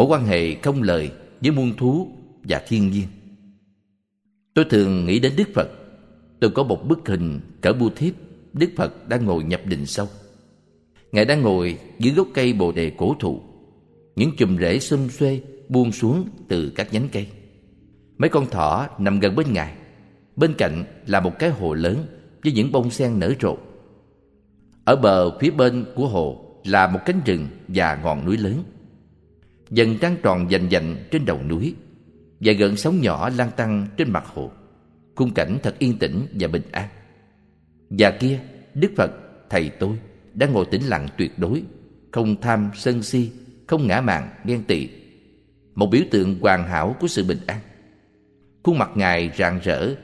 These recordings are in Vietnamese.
mối quan hệ không lời với muôn thú và thiên nhiên. Tôi thường nghĩ đến Đức Phật. Tôi có một bức hình cỡ bu thiếp Đức Phật đang ngồi nhập định sâu. Ngài đang ngồi dưới gốc cây bồ đề cổ thụ. Những chùm rễ xum xuê buông xuống từ các nhánh cây. Mấy con thỏ nằm gần bên Ngài. Bên cạnh là một cái hồ lớn với những bông sen nở rộ. Ở bờ phía bên của hồ là một cánh rừng và ngọn núi lớn. Dần trăng tròn dành dành trên đầu núi và gợn sóng nhỏ lan tăng trên mặt hồ. Khung cảnh thật yên tĩnh và bình an. Và kia, Đức Phật, Thầy tôi, đang ngồi tĩnh lặng tuyệt đối, không tham sân si, không ngã mạn ghen tị. Một biểu tượng hoàn hảo của sự bình an. Khuôn mặt Ngài rạng rỡ,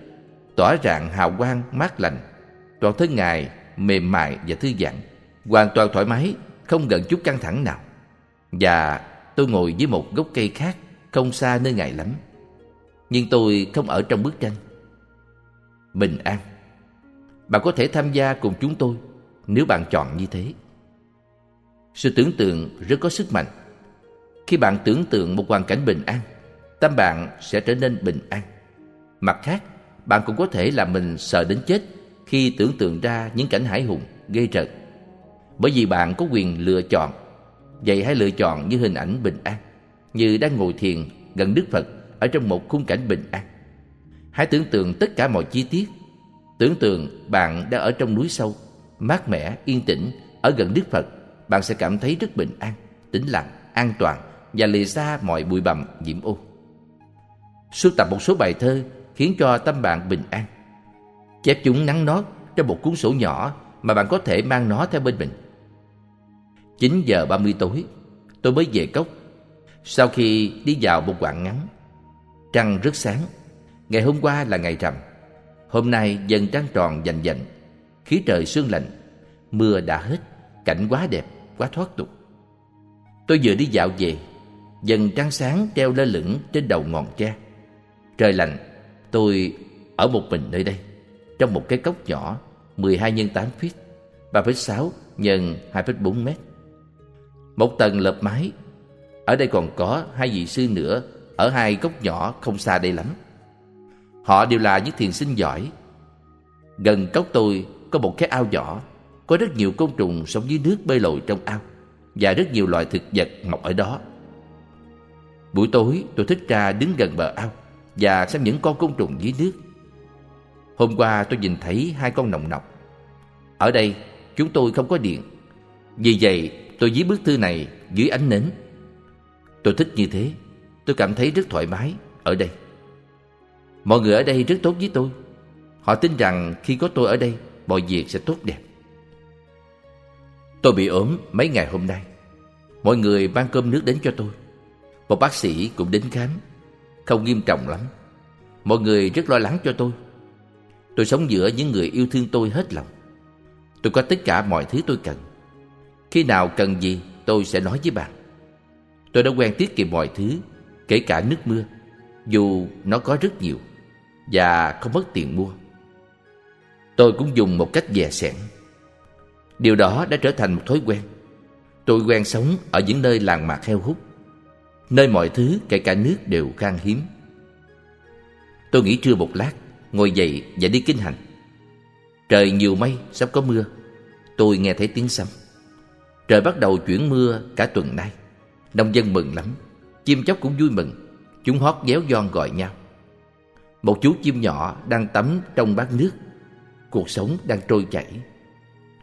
tỏa rạng hào quang mát lành. Toàn thân Ngài mềm mại và thư giãn, hoàn toàn thoải mái, không gần chút căng thẳng nào. Và tôi ngồi dưới một gốc cây khác, không xa nơi Ngài lắm. Nhưng tôi không ở trong bức tranh. Bình an bạn có thể tham gia cùng chúng tôi nếu bạn chọn như thế. Sự tưởng tượng rất có sức mạnh. Khi bạn tưởng tượng một hoàn cảnh bình an, tâm bạn sẽ trở nên bình an. Mặt khác, bạn cũng có thể làm mình sợ đến chết khi tưởng tượng ra những cảnh hải hùng, gây rợn. Bởi vì bạn có quyền lựa chọn. Vậy hãy lựa chọn như hình ảnh bình an, như đang ngồi thiền gần Đức Phật ở trong một khung cảnh bình an. Hãy tưởng tượng tất cả mọi chi tiết Tưởng tượng bạn đang ở trong núi sâu, mát mẻ, yên tĩnh, ở gần Đức Phật, bạn sẽ cảm thấy rất bình an, tĩnh lặng, an toàn và lìa xa mọi bụi bặm nhiễm ô. Sưu tập một số bài thơ khiến cho tâm bạn bình an. Chép chúng nắng nót trong một cuốn sổ nhỏ mà bạn có thể mang nó theo bên mình. 9 giờ 30 tối, tôi mới về cốc. Sau khi đi vào một quãng ngắn, trăng rất sáng. Ngày hôm qua là ngày rằm. Hôm nay dần trăng tròn dành dành Khí trời sương lạnh Mưa đã hết Cảnh quá đẹp, quá thoát tục Tôi vừa đi dạo về Dần trăng sáng treo lơ lửng trên đầu ngọn tre Trời lạnh Tôi ở một mình nơi đây Trong một cái cốc nhỏ 12 x 8 feet 3,6 x 2,4 mét một tầng lợp mái. Ở đây còn có hai vị sư nữa, Ở hai góc nhỏ không xa đây lắm. Họ đều là những thiền sinh giỏi. Gần cốc tôi có một cái ao nhỏ, Có rất nhiều côn trùng sống dưới nước bơi lội trong ao, Và rất nhiều loài thực vật mọc ở đó. Buổi tối, tôi thích ra đứng gần bờ ao Và xem những con côn trùng dưới nước. Hôm qua tôi nhìn thấy hai con nồng nọc. Ở đây, chúng tôi không có điện. Vì vậy tôi viết bức thư này dưới ánh nến. Tôi thích như thế. Tôi cảm thấy rất thoải mái ở đây. Mọi người ở đây rất tốt với tôi. Họ tin rằng khi có tôi ở đây, Mọi việc sẽ tốt đẹp. Tôi bị ốm mấy ngày hôm nay. Mọi người mang cơm nước đến cho tôi. Một bác sĩ cũng đến khám. Không nghiêm trọng lắm. Mọi người rất lo lắng cho tôi. Tôi sống giữa những người yêu thương tôi hết lòng. Tôi có tất cả mọi thứ tôi cần. Khi nào cần gì tôi sẽ nói với bạn Tôi đã quen tiết kiệm mọi thứ Kể cả nước mưa Dù nó có rất nhiều và không mất tiền mua. Tôi cũng dùng một cách dè sẻn. Điều đó đã trở thành một thói quen. Tôi quen sống ở những nơi làng mạc heo hút, nơi mọi thứ kể cả nước đều khan hiếm. Tôi nghỉ trưa một lát, ngồi dậy và đi kinh hành. Trời nhiều mây, sắp có mưa. Tôi nghe thấy tiếng sấm. Trời bắt đầu chuyển mưa cả tuần nay. Nông dân mừng lắm, chim chóc cũng vui mừng. Chúng hót déo giòn gọi nhau. Một chú chim nhỏ đang tắm trong bát nước Cuộc sống đang trôi chảy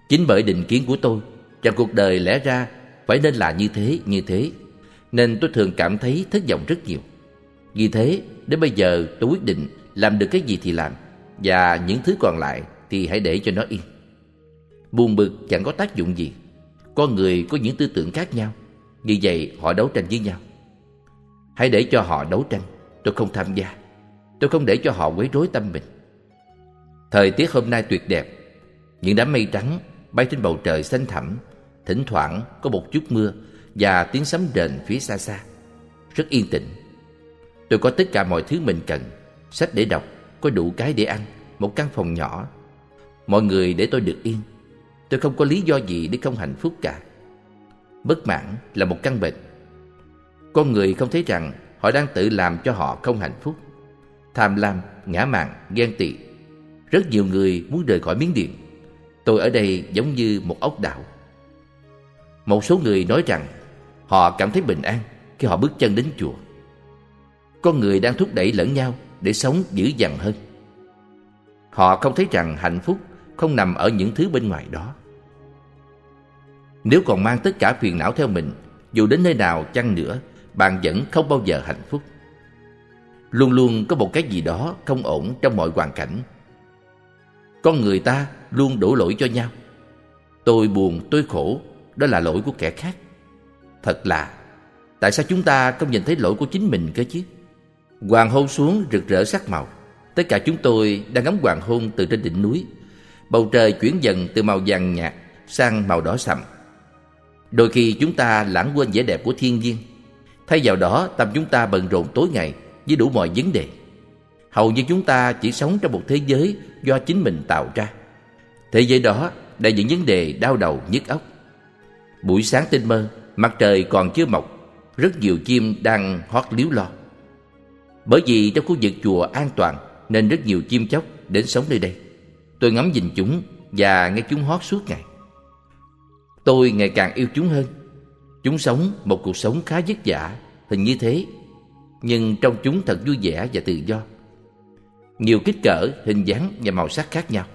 Chính bởi định kiến của tôi Rằng cuộc đời lẽ ra phải nên là như thế, như thế Nên tôi thường cảm thấy thất vọng rất nhiều Vì thế, đến bây giờ tôi quyết định làm được cái gì thì làm Và những thứ còn lại thì hãy để cho nó yên Buồn bực chẳng có tác dụng gì con người có những tư tưởng khác nhau. Vì vậy họ đấu tranh với nhau. Hãy để cho họ đấu tranh. Tôi không tham gia. Tôi không để cho họ quấy rối tâm mình. Thời tiết hôm nay tuyệt đẹp. Những đám mây trắng bay trên bầu trời xanh thẳm. Thỉnh thoảng có một chút mưa Và tiếng sấm rền phía xa xa. Rất yên tĩnh. Tôi có tất cả mọi thứ mình cần. Sách để đọc, có đủ cái để ăn Một căn phòng nhỏ. Mọi người để tôi được yên. Tôi không có lý do gì để không hạnh phúc cả Bất mãn là một căn bệnh Con người không thấy rằng họ đang tự làm cho họ không hạnh phúc. Tham lam, ngã mạn, ghen tị. Rất nhiều người muốn rời khỏi miếng điện. Tôi ở đây giống như một ốc đảo. Một số người nói rằng họ cảm thấy bình an khi họ bước chân đến chùa. Con người đang thúc đẩy lẫn nhau để sống dữ dằn hơn. Họ không thấy rằng hạnh phúc không nằm ở những thứ bên ngoài đó. Nếu còn mang tất cả phiền não theo mình, dù đến nơi nào chăng nữa, bạn vẫn không bao giờ hạnh phúc. Luôn luôn có một cái gì đó không ổn trong mọi hoàn cảnh. Con người ta luôn đổ lỗi cho nhau. Tôi buồn, tôi khổ, đó là lỗi của kẻ khác. Thật lạ, tại sao chúng ta không nhìn thấy lỗi của chính mình cơ chứ? Hoàng hôn xuống rực rỡ sắc màu. Tất cả chúng tôi đang ngắm hoàng hôn từ trên đỉnh núi. Bầu trời chuyển dần từ màu vàng nhạt sang màu đỏ sậm. Đôi khi chúng ta lãng quên vẻ đẹp của thiên nhiên. Thay vào đó, tâm chúng ta bận rộn tối ngày với đủ mọi vấn đề. Hầu như chúng ta chỉ sống trong một thế giới do chính mình tạo ra. Thế giới đó đầy những vấn đề đau đầu nhức óc. Buổi sáng tinh mơ, mặt trời còn chưa mọc, rất nhiều chim đang hót líu lo. Bởi vì trong khu vực chùa an toàn nên rất nhiều chim chóc đến sống nơi đây. Tôi ngắm nhìn chúng và nghe chúng hót suốt ngày. Tôi ngày càng yêu chúng hơn. Chúng sống một cuộc sống khá vất vả, hình như thế. Nhưng trong chúng thật vui vẻ và tự do. Nhiều kích cỡ, hình dáng và màu sắc khác nhau.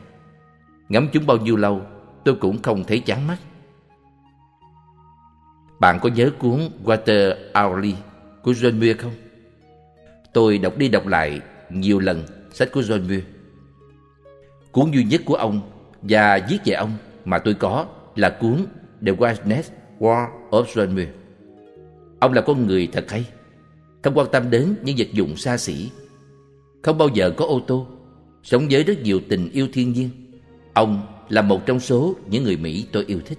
Ngắm chúng bao nhiêu lâu, tôi cũng không thấy chán mắt. Bạn có nhớ cuốn Water Hourly của John Muir không? Tôi đọc đi đọc lại nhiều lần sách của John Muir. Cuốn duy nhất của ông và viết về ông mà tôi có là cuốn The Wilderness War of John Ông là con người thật hay, không quan tâm đến những vật dụng xa xỉ, không bao giờ có ô tô, sống với rất nhiều tình yêu thiên nhiên. Ông là một trong số những người Mỹ tôi yêu thích.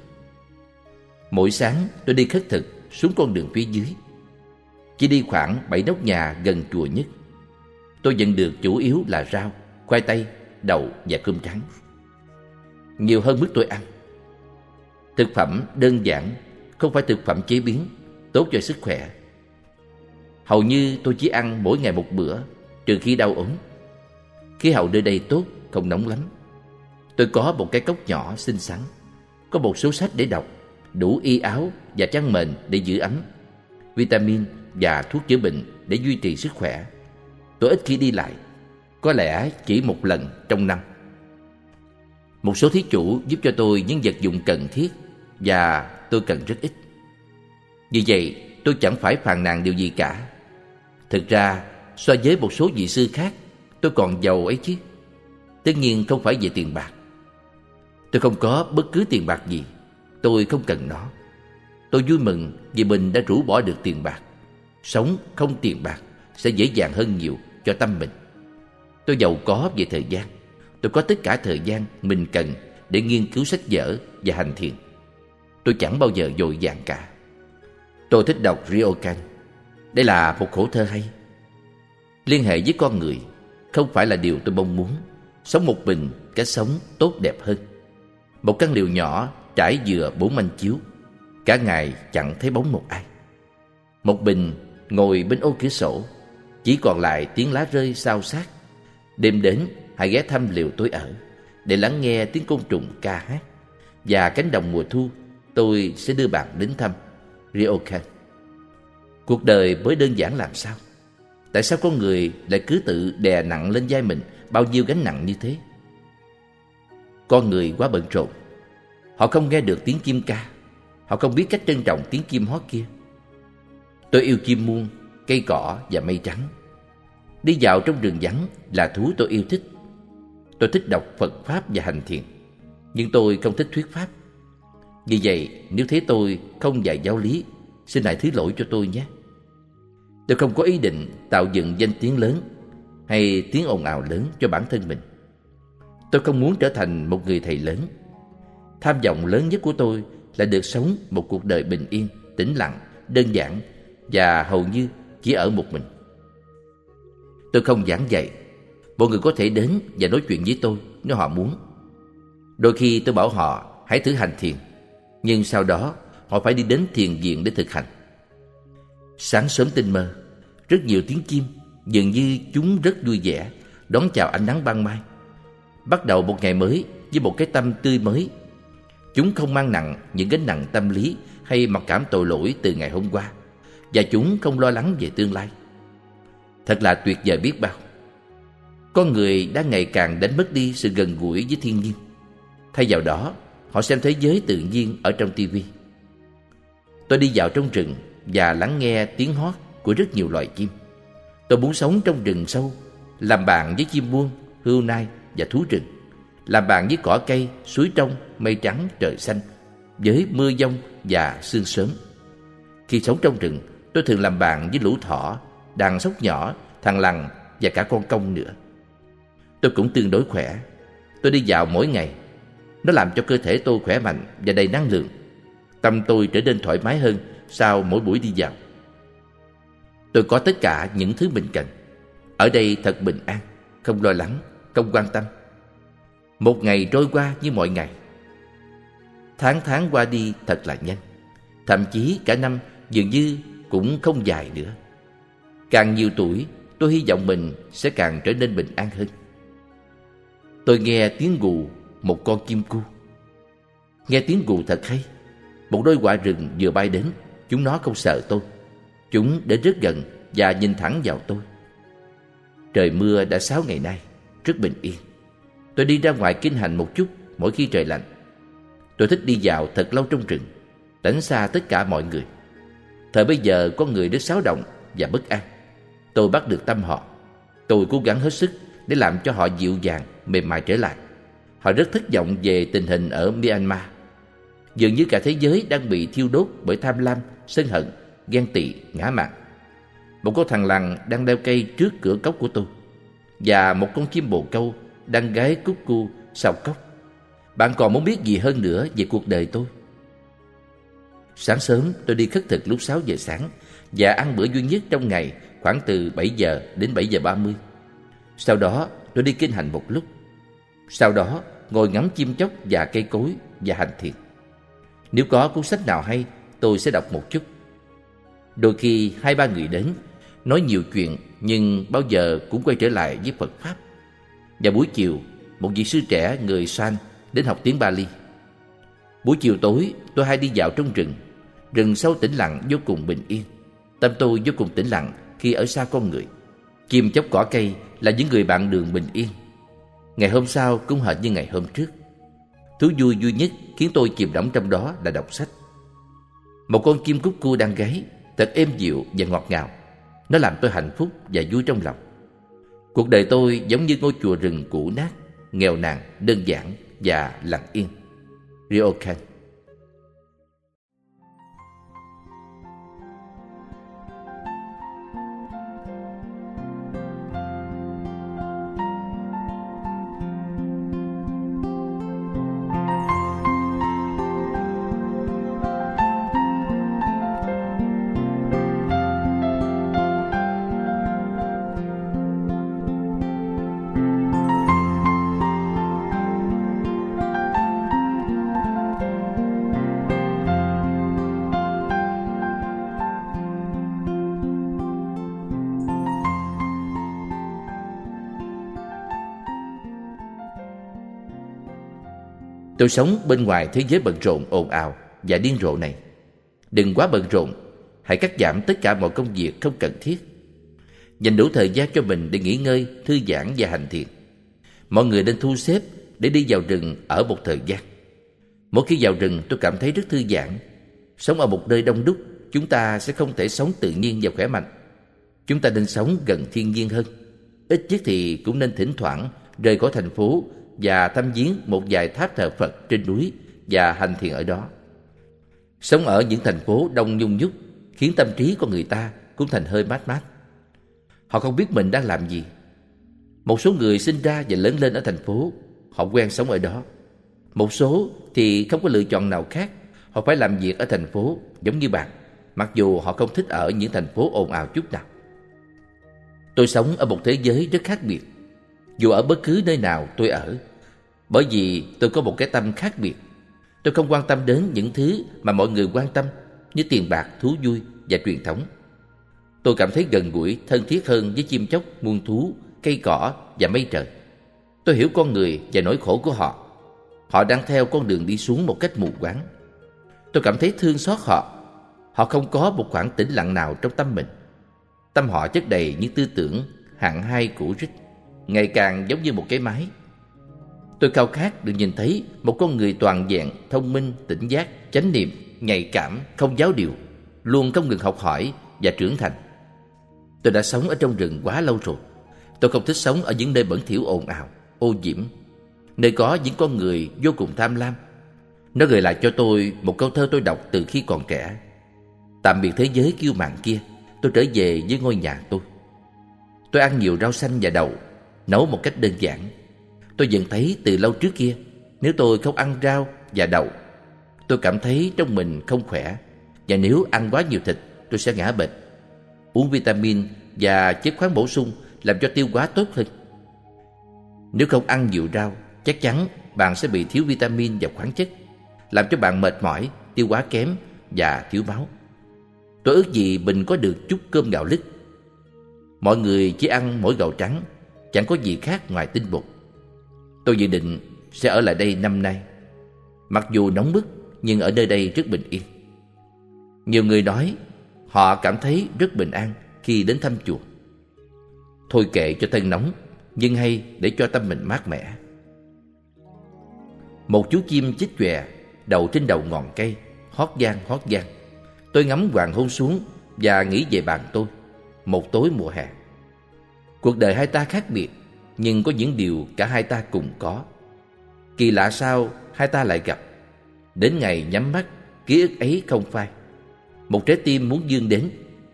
Mỗi sáng tôi đi khất thực xuống con đường phía dưới. Chỉ đi khoảng bảy nóc nhà gần chùa nhất. Tôi nhận được chủ yếu là rau, khoai tây, đậu và cơm trắng. Nhiều hơn mức tôi ăn. Thực phẩm đơn giản, không phải thực phẩm chế biến, tốt cho sức khỏe. Hầu như tôi chỉ ăn mỗi ngày một bữa, trừ khi đau ốm. Khí hậu nơi đây tốt, không nóng lắm. Tôi có một cái cốc nhỏ xinh xắn, có một số sách để đọc, đủ y áo và chăn mền để giữ ấm, vitamin và thuốc chữa bệnh để duy trì sức khỏe. Tôi ít khi đi lại, có lẽ chỉ một lần trong năm. Một số thí chủ giúp cho tôi những vật dụng cần thiết và tôi cần rất ít. Vì vậy, tôi chẳng phải phàn nàn điều gì cả. Thực ra, so với một số vị sư khác, tôi còn giàu ấy chứ. Tất nhiên không phải về tiền bạc. Tôi không có bất cứ tiền bạc gì. Tôi không cần nó. Tôi vui mừng vì mình đã rũ bỏ được tiền bạc. Sống không tiền bạc sẽ dễ dàng hơn nhiều cho tâm mình. Tôi giàu có về thời gian. Tôi có tất cả thời gian mình cần để nghiên cứu sách vở và hành thiền. Tôi chẳng bao giờ dội dàng cả. Tôi thích đọc Ryokan. Đây là một khổ thơ hay. Liên hệ với con người không phải là điều tôi mong muốn. Sống một mình, cái sống tốt đẹp hơn. Một căn liều nhỏ trải dừa bốn manh chiếu. Cả ngày chẳng thấy bóng một ai. Một bình ngồi bên ô cửa sổ chỉ còn lại tiếng lá rơi sao sát Đêm đến, hãy ghé thăm liều tôi ở Để lắng nghe tiếng côn trùng ca hát. Và cánh đồng mùa thu, Tôi sẽ đưa bạn đến thăm Ryokan. Cuộc đời mới đơn giản làm sao? Tại sao con người lại cứ tự đè nặng lên vai mình Bao nhiêu gánh nặng như thế? Con người quá bận rộn. Họ không nghe được tiếng chim ca. Họ không biết cách trân trọng tiếng chim hót kia. Tôi yêu chim muôn cây cỏ và mây trắng. Đi dạo trong rừng vắng là thú tôi yêu thích. Tôi thích đọc Phật Pháp và hành thiền, nhưng tôi không thích thuyết Pháp. Vì vậy, nếu thấy tôi không dạy giáo lý, xin hãy thứ lỗi cho tôi nhé. Tôi không có ý định tạo dựng danh tiếng lớn hay tiếng ồn ào lớn cho bản thân mình. Tôi không muốn trở thành một người thầy lớn. Tham vọng lớn nhất của tôi là được sống một cuộc đời bình yên, tĩnh lặng, đơn giản và hầu như chỉ ở một mình. Tôi không giảng dạy, mọi người có thể đến và nói chuyện với tôi nếu họ muốn. Đôi khi tôi bảo họ hãy thử hành thiền, nhưng sau đó họ phải đi đến thiền viện để thực hành. Sáng sớm tinh mơ, rất nhiều tiếng chim, dường như chúng rất vui vẻ, đón chào ánh nắng ban mai. Bắt đầu một ngày mới với một cái tâm tươi mới. Chúng không mang nặng những gánh nặng tâm lý hay mặc cảm tội lỗi từ ngày hôm qua, và chúng không lo lắng về tương lai. Thật là tuyệt vời biết bao. Con người đang ngày càng đánh mất đi sự gần gũi với thiên nhiên. Thay vào đó, họ xem thế giới tự nhiên ở trong tivi. Tôi đi vào trong rừng và lắng nghe tiếng hót của rất nhiều loài chim. Tôi muốn sống trong rừng sâu, làm bạn với chim muông, hươu nai và thú rừng, làm bạn với cỏ cây, suối trong, mây trắng, trời xanh, với mưa giông và sương sớm. Khi sống trong rừng, tôi thường làm bạn với lũ thỏ, đàn sóc nhỏ, thằng lằn và cả con công nữa. Tôi cũng tương đối khỏe. Tôi đi dạo mỗi ngày. Nó làm cho cơ thể tôi khỏe mạnh và đầy năng lượng. Tâm tôi trở nên thoải mái hơn sau mỗi buổi đi dạo. Tôi có tất cả những thứ mình cần. Ở đây thật bình an, không lo lắng, không quan tâm. Một ngày trôi qua như mọi ngày. Tháng tháng qua đi thật là nhanh. Thậm chí cả năm dường như cũng không dài nữa. Càng nhiều tuổi, tôi hy vọng mình sẽ càng trở nên bình an hơn. Tôi nghe tiếng gù một con chim cu. Nghe tiếng gù thật hay. Một đôi quạ rừng vừa bay đến, chúng nó không sợ tôi. Chúng đến rất gần và nhìn thẳng vào tôi. Trời mưa đã sáu ngày nay, rất bình yên. Tôi đi ra ngoài kinh hành một chút mỗi khi trời lạnh. Tôi thích đi dạo thật lâu trong rừng, tránh xa tất cả mọi người. Thời bây giờ có người rất xáo động và bất an. Tôi bắt được tâm họ. Tôi cố gắng hết sức để làm cho họ dịu dàng, mềm mại trở lại. Họ rất thất vọng về tình hình ở Myanmar. Dường như cả thế giới đang bị thiêu đốt bởi tham lam, sân hận, ghen tị, ngã mạn. Một con thằng lằn đang đeo cây trước cửa cốc của tôi và một con chim bồ câu đang gáy cúc cu sau cốc. Bạn còn muốn biết gì hơn nữa về cuộc đời tôi? Sáng sớm tôi đi khất thực lúc 6 giờ sáng và ăn bữa duy nhất trong ngày khoảng từ 7 giờ đến 7 giờ 30. Sau đó tôi đi kinh hành một lúc. Sau đó ngồi ngắm chim chóc và cây cối và hành thiền. Nếu có cuốn sách nào hay, tôi sẽ đọc một chút. Đôi khi hai ba người đến, nói nhiều chuyện nhưng bao giờ cũng quay trở lại với Phật Pháp. Và buổi chiều, một vị sư trẻ người San đến học tiếng Bali. Buổi chiều tối, tôi hay đi dạo trong rừng. Rừng sâu tĩnh lặng vô cùng bình yên. Tâm tôi vô cùng tĩnh lặng khi ở xa con người. Chim chóc cỏ cây là những người bạn đường bình yên. Ngày hôm sau cũng hệt như ngày hôm trước. Thú vui duy nhất khiến tôi chìm đắm trong đó là đọc sách. Một con chim cúc cua đang gáy, thật êm dịu và ngọt ngào. Nó làm tôi hạnh phúc và vui trong lòng. Cuộc đời tôi giống như ngôi chùa rừng cũ nát, nghèo nàn, đơn giản và lặng yên. Ryokan Tôi sống bên ngoài thế giới bận rộn ồn ào và điên rồ này. Đừng quá bận rộn, hãy cắt giảm tất cả mọi công việc không cần thiết. Dành đủ thời gian cho mình để nghỉ ngơi, thư giãn và hành thiện Mọi người nên thu xếp để đi vào rừng ở một thời gian. Mỗi khi vào rừng tôi cảm thấy rất thư giãn. Sống ở một nơi đông đúc, chúng ta sẽ không thể sống tự nhiên và khỏe mạnh. Chúng ta nên sống gần thiên nhiên hơn. Ít nhất thì cũng nên thỉnh thoảng rời khỏi thành phố và thăm viếng một vài tháp thờ Phật trên núi và hành thiền ở đó. Sống ở những thành phố đông nhung nhúc khiến tâm trí của người ta cũng thành hơi mát mát. Họ không biết mình đang làm gì. Một số người sinh ra và lớn lên ở thành phố, họ quen sống ở đó. Một số thì không có lựa chọn nào khác, họ phải làm việc ở thành phố giống như bạn, mặc dù họ không thích ở những thành phố ồn ào chút nào. Tôi sống ở một thế giới rất khác biệt. Dù ở bất cứ nơi nào tôi ở, bởi vì tôi có một cái tâm khác biệt. Tôi không quan tâm đến những thứ mà mọi người quan tâm như tiền bạc, thú vui và truyền thống. Tôi cảm thấy gần gũi, thân thiết hơn với chim chóc, muôn thú, cây cỏ và mây trời. Tôi hiểu con người và nỗi khổ của họ. Họ đang theo con đường đi xuống một cách mù quáng. Tôi cảm thấy thương xót họ. Họ không có một khoảng tĩnh lặng nào trong tâm mình. Tâm họ chất đầy những tư tưởng hạng hai cũ rích, ngày càng giống như một cái máy. Tôi khao khát được nhìn thấy một con người toàn vẹn, thông minh, tỉnh giác, chánh niệm, nhạy cảm, không giáo điều, luôn không ngừng học hỏi và trưởng thành. Tôi đã sống ở trong rừng quá lâu rồi. Tôi không thích sống ở những nơi bẩn thỉu ồn ào, ô nhiễm, nơi có những con người vô cùng tham lam. Nó gợi lại cho tôi một câu thơ tôi đọc từ khi còn trẻ. Tạm biệt thế giới kiêu mạn kia, tôi trở về với ngôi nhà tôi. Tôi ăn nhiều rau xanh và đậu, nấu một cách đơn giản. Tôi nhận thấy từ lâu trước kia, nếu tôi không ăn rau và đậu, tôi cảm thấy trong mình không khỏe. Và nếu ăn quá nhiều thịt, tôi sẽ ngã bệnh. Uống vitamin và chất khoáng bổ sung làm cho tiêu hóa tốt hơn. Nếu không ăn nhiều rau, chắc chắn bạn sẽ bị thiếu vitamin và khoáng chất, làm cho bạn mệt mỏi, tiêu hóa kém và thiếu máu. Tôi ước gì mình có được chút cơm gạo lứt. Mọi người chỉ ăn mỗi gạo trắng, chẳng có gì khác ngoài tinh bột. Tôi dự định sẽ ở lại đây năm nay. Mặc dù nóng bức, nhưng ở nơi đây rất bình yên. Nhiều người nói họ cảm thấy rất bình an khi đến thăm chùa. Thôi kệ cho thân nóng, nhưng hay để cho tâm mình mát mẻ. Một chú chim chích chòe đầu trên đầu ngọn cây, hót giang hót giang. Tôi ngắm hoàng hôn xuống và nghĩ về bạn tôi, một tối mùa hè. Cuộc đời hai ta khác biệt, nhưng có những điều cả hai ta cùng có. Kỳ lạ sao hai ta lại gặp. Đến ngày nhắm mắt, ký ức ấy không phai. Một trái tim muốn dương đến,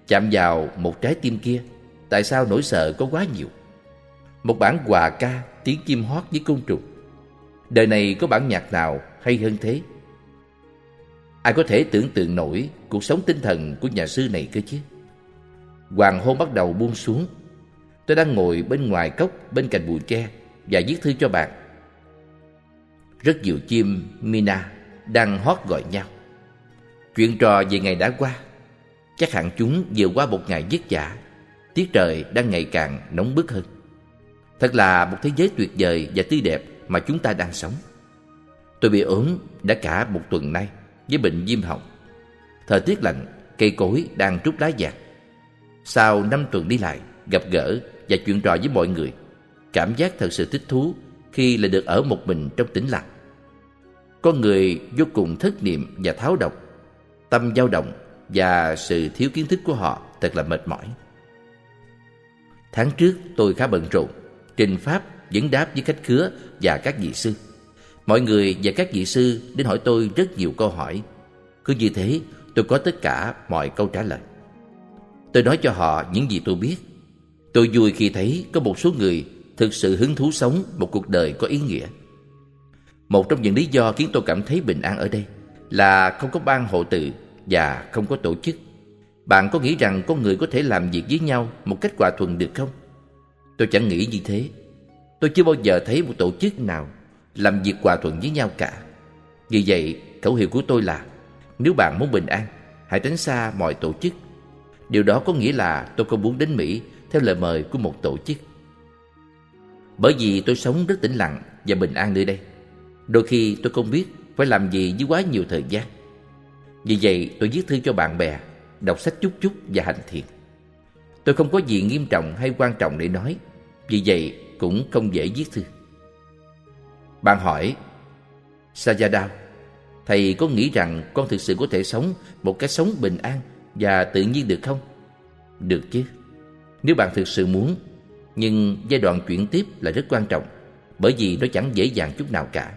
chạm vào một trái tim kia. Tại sao nỗi sợ có quá nhiều? Một bản hòa ca, tiếng chim hót với côn trùng. Đời này có bản nhạc nào hay hơn thế? Ai có thể tưởng tượng nổi cuộc sống tinh thần của nhà sư này cơ chứ? Hoàng hôn bắt đầu buông xuống. Tôi đang ngồi bên ngoài cốc bên cạnh bụi tre và viết thư cho bạn. Rất nhiều chim Mina đang hót gọi nhau. Chuyện trò về ngày đã qua. Chắc hẳn chúng vừa qua một ngày vất vả. Tiết trời đang ngày càng nóng bức hơn. Thật là một thế giới tuyệt vời và tươi đẹp mà chúng ta đang sống. Tôi bị ốm đã cả một tuần nay với bệnh viêm họng. Thời tiết lạnh, cây cối đang trút lá vàng Sau năm tuần đi lại, gặp gỡ và chuyện trò với mọi người, cảm giác thật sự thích thú khi lại được ở một mình trong tĩnh lặng. Con người vô cùng thất niệm và tháo độc, tâm dao động và sự thiếu kiến thức của họ thật là mệt mỏi. Tháng trước tôi khá bận rộn, trình pháp vấn đáp với khách khứa và các vị sư. Mọi người và các vị sư đến hỏi tôi rất nhiều câu hỏi. Cứ như thế, tôi có tất cả mọi câu trả lời. Tôi nói cho họ những gì tôi biết. Tôi vui khi thấy có một số người thực sự hứng thú sống một cuộc đời có ý nghĩa. Một trong những lý do khiến tôi cảm thấy bình an ở đây là không có ban hộ tự và không có tổ chức. Bạn có nghĩ rằng con người có thể làm việc với nhau một cách hòa thuận được không? Tôi chẳng nghĩ như thế. Tôi chưa bao giờ thấy một tổ chức nào làm việc hòa thuận với nhau cả. Vì vậy, khẩu hiệu của tôi là nếu bạn muốn bình an, hãy tránh xa mọi tổ chức. Điều đó có nghĩa là tôi không muốn đến Mỹ theo lời mời của một tổ chức. Bởi vì tôi sống rất tĩnh lặng và bình an nơi đây. Đôi khi tôi không biết phải làm gì với quá nhiều thời gian. Vì vậy tôi viết thư cho bạn bè, đọc sách chút chút và hành thiền. Tôi không có gì nghiêm trọng hay quan trọng để nói, vì vậy cũng không dễ viết thư. Bạn hỏi, Sajadao, thầy có nghĩ rằng con thực sự có thể sống một cách sống bình an và tự nhiên được không? Được chứ, nếu bạn thực sự muốn, nhưng giai đoạn chuyển tiếp là rất quan trọng bởi vì nó chẳng dễ dàng chút nào cả.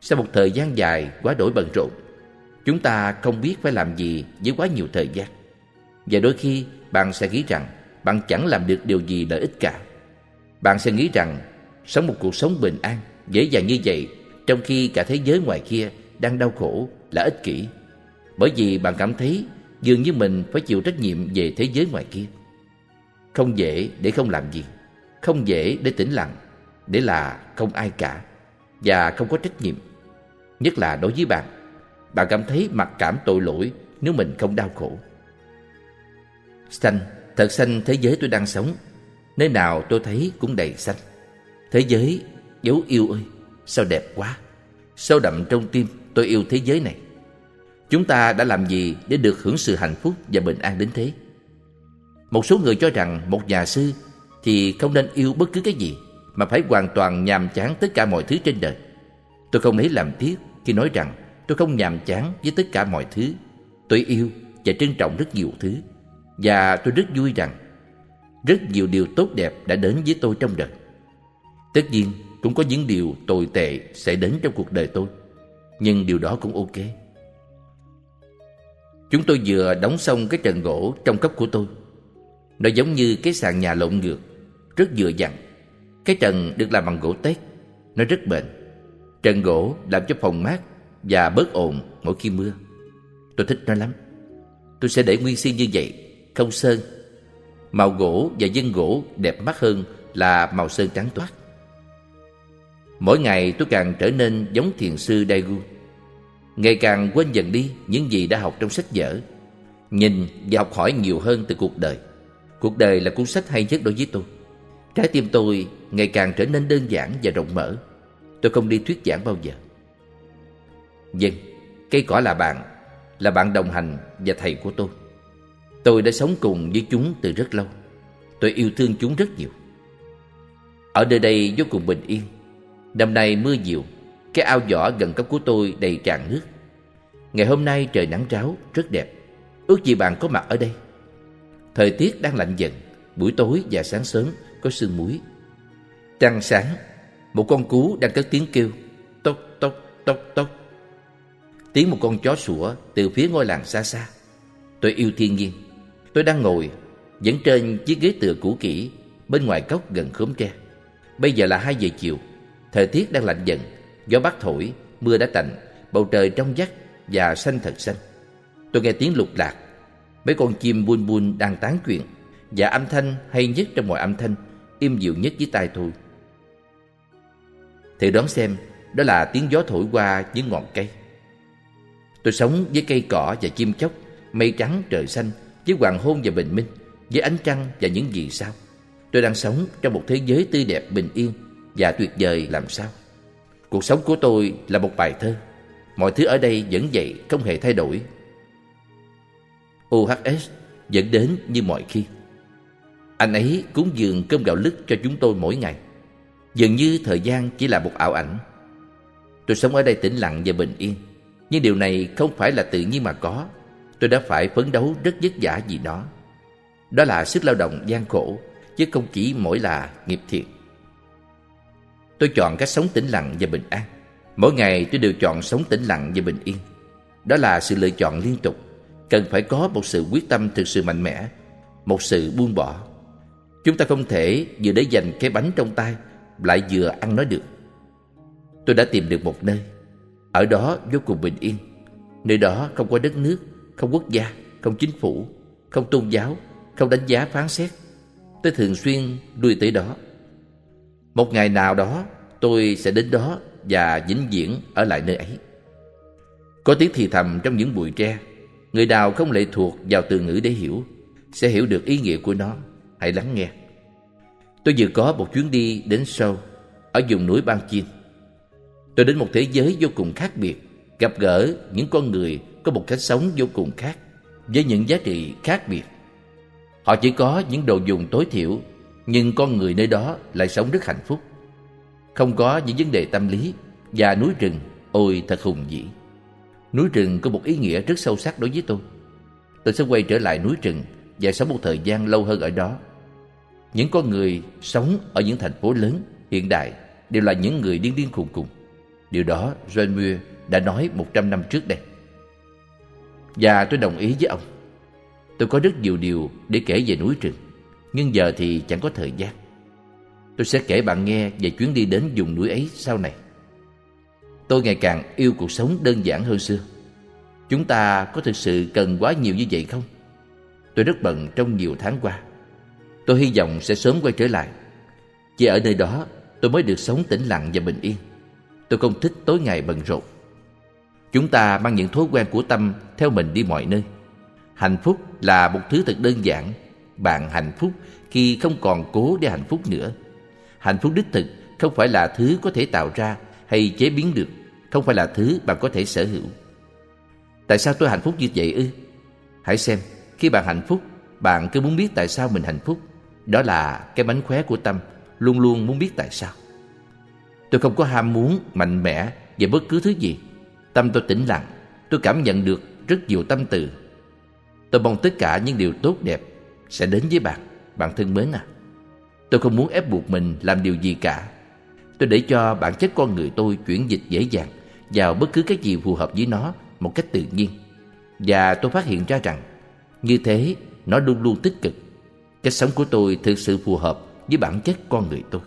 Sau một thời gian dài quá đổi bận rộn, chúng ta không biết phải làm gì với quá nhiều thời gian. Và đôi khi bạn sẽ nghĩ rằng bạn chẳng làm được điều gì lợi ích cả. Bạn sẽ nghĩ rằng sống một cuộc sống bình an, dễ dàng như vậy trong khi cả thế giới ngoài kia đang đau khổ là ích kỷ. Bởi vì bạn cảm thấy dường như mình phải chịu trách nhiệm về thế giới ngoài kia. Không dễ để không làm gì, không dễ để tĩnh lặng, để là không ai cả và không có trách nhiệm. Nhất là đối với bạn, bạn cảm thấy mặc cảm tội lỗi nếu mình không đau khổ. Xanh, thật xanh thế giới tôi đang sống Nơi nào tôi thấy cũng đầy xanh Thế giới dấu yêu ơi Sao đẹp quá Sâu đậm trong tim tôi yêu thế giới này Chúng ta đã làm gì để được hưởng sự hạnh phúc và bình an đến thế một số người cho rằng một nhà sư Thì không nên yêu bất cứ cái gì, Mà phải hoàn toàn nhàm chán tất cả mọi thứ trên đời. Tôi không lấy làm tiếc khi nói rằng Tôi không nhàm chán với tất cả mọi thứ. Tôi yêu và trân trọng rất nhiều thứ, Và tôi rất vui rằng Rất nhiều điều tốt đẹp đã đến với tôi trong đời. Tất nhiên, cũng có những điều tồi tệ sẽ đến trong cuộc đời tôi, Nhưng điều đó cũng ok. Chúng tôi vừa đóng xong cái trần gỗ trong cấp của tôi. Nó giống như cái sàn nhà lộn ngược, Rất vừa dặn Cái trần được làm bằng gỗ tét, Nó rất bền. Trần gỗ làm cho phòng mát Và bớt ồn mỗi khi mưa. Tôi thích nó lắm. Tôi sẽ để nguyên si như vậy, Không sơn. Màu gỗ và dân gỗ đẹp mắt hơn Là màu sơn trắng toát. Mỗi ngày tôi càng trở nên giống thiền sư Daegu. Ngày càng quên dần đi những gì đã học trong sách vở, Nhìn và học hỏi nhiều hơn từ cuộc đời. Cuộc đời là cuốn sách hay nhất đối với tôi. Trái tim tôi ngày càng trở nên đơn giản và rộng mở. Tôi không đi thuyết giảng bao giờ. Dân, cây cỏ là bạn Là bạn đồng hành và thầy của tôi. Tôi đã sống cùng với chúng từ rất lâu. Tôi yêu thương chúng rất nhiều. Ở nơi đây vô cùng bình yên. Năm nay mưa nhiều Cái ao giỏ gần cấp của tôi đầy tràn nước. Ngày hôm nay trời nắng ráo Rất đẹp. Ước gì bạn có mặt ở đây. Thời tiết đang lạnh dần, Buổi tối và sáng sớm có sương muối. Trăng sáng, Một con cú đang cất tiếng kêu, Tốc tốc tốc tốc. Tiếng một con chó sủa từ phía ngôi làng xa xa. Tôi yêu thiên nhiên. Tôi đang ngồi vẫn trên chiếc ghế tựa cũ kỹ Bên ngoài cốc gần khóm tre. Bây giờ là hai giờ chiều, Thời tiết đang lạnh dần, Gió bắc thổi, Mưa đã tạnh, Bầu trời trong vắt Và xanh thật xanh. Tôi nghe tiếng lục lạc Mấy con chim buôn buôn đang tán chuyện, Và âm thanh hay nhất trong mọi âm thanh Im dịu nhất với tai tôi. Thử đoán xem, Đó là tiếng gió thổi qua những ngọn cây. Tôi sống với cây cỏ và chim chóc, Mây trắng, trời xanh, Với hoàng hôn và bình minh, Với ánh trăng và những gì sao. Tôi đang sống trong một thế giới tươi đẹp, bình yên Và tuyệt vời làm sao. Cuộc sống của tôi là một bài thơ. Mọi thứ ở đây vẫn vậy, Không hề thay đổi. OHS vẫn đến như mọi khi. Anh ấy cúng dường cơm gạo lứt cho chúng tôi mỗi ngày. Dường như thời gian chỉ là một ảo ảnh. Tôi sống ở đây tĩnh lặng và bình yên. Nhưng điều này không phải là tự nhiên mà có. Tôi đã phải phấn đấu rất vất vả vì nó. Đó là sức lao động gian khổ, Chứ không chỉ mỗi là nghiệp thiện. Tôi chọn cách sống tĩnh lặng và bình an. Mỗi ngày tôi đều chọn sống tĩnh lặng và bình yên. Đó là sự lựa chọn liên tục. Cần phải có một sự quyết tâm thực sự mạnh mẽ, Một sự buông bỏ. Chúng ta không thể vừa để dành cái bánh trong tay, Lại vừa ăn nó được. Tôi đã tìm được một nơi, Ở đó vô cùng bình yên, Nơi đó không có đất nước, Không quốc gia, Không chính phủ, Không tôn giáo, Không đánh giá phán xét. Tôi thường xuyên lui tới đó. Một ngày nào đó, Tôi sẽ đến đó Và vĩnh viễn ở lại nơi ấy. Có tiếng thì thầm trong những bụi tre. Người nào không lệ thuộc vào từ ngữ để hiểu Sẽ hiểu được ý nghĩa của nó. Hãy lắng nghe. Tôi vừa có một chuyến đi đến Seoul Ở vùng núi Ban Chin Tôi đến một thế giới vô cùng khác biệt Gặp gỡ những con người có một cách sống vô cùng khác Với những giá trị khác biệt. Họ chỉ có những đồ dùng tối thiểu Nhưng con người nơi đó lại sống rất hạnh phúc. Không có những vấn đề tâm lý Và núi rừng, ôi thật hùng vĩ. Núi rừng có một ý nghĩa rất sâu sắc đối với tôi. Tôi sẽ quay trở lại núi rừng Và sống một thời gian lâu hơn ở đó. Những con người sống ở những thành phố lớn, hiện đại Đều là những người điên điên khùng khùng Điều đó John Muir đã nói 100 năm trước đây. Và tôi đồng ý với ông. Tôi có rất nhiều điều để kể về núi rừng Nhưng giờ thì chẳng có thời gian. Tôi sẽ kể bạn nghe về chuyến đi đến vùng núi ấy sau này. Tôi ngày càng yêu cuộc sống đơn giản hơn xưa. Chúng ta có thực sự cần quá nhiều như vậy không? Tôi rất bận trong nhiều tháng qua. Tôi hy vọng sẽ sớm quay trở lại. Chỉ ở nơi đó tôi mới được sống tĩnh lặng và bình yên. Tôi không thích tối ngày bận rộn. Chúng ta mang những thói quen của tâm theo mình đi mọi nơi. Hạnh phúc là một thứ thật đơn giản. Bạn hạnh phúc khi không còn cố để hạnh phúc nữa. Hạnh phúc đích thực không phải là thứ có thể tạo ra hay chế biến được, không phải là thứ bạn có thể sở hữu. Tại sao tôi hạnh phúc như vậy ư? Hãy xem, khi bạn hạnh phúc, bạn cứ muốn biết tại sao mình hạnh phúc. Đó là cái bánh khóe của tâm, luôn luôn muốn biết tại sao. Tôi không có ham muốn mạnh mẽ về bất cứ thứ gì. Tâm tôi tĩnh lặng, tôi cảm nhận được rất nhiều tâm từ. Tôi mong tất cả những điều tốt đẹp sẽ đến với bạn, bạn thân mến à. Tôi không muốn ép buộc mình làm điều gì cả. Tôi để cho bản chất con người tôi chuyển dịch dễ dàng vào bất cứ cái gì phù hợp với nó một cách tự nhiên. Và tôi phát hiện ra rằng, như thế nó luôn luôn tích cực. Cách sống của tôi thực sự phù hợp với bản chất con người tôi.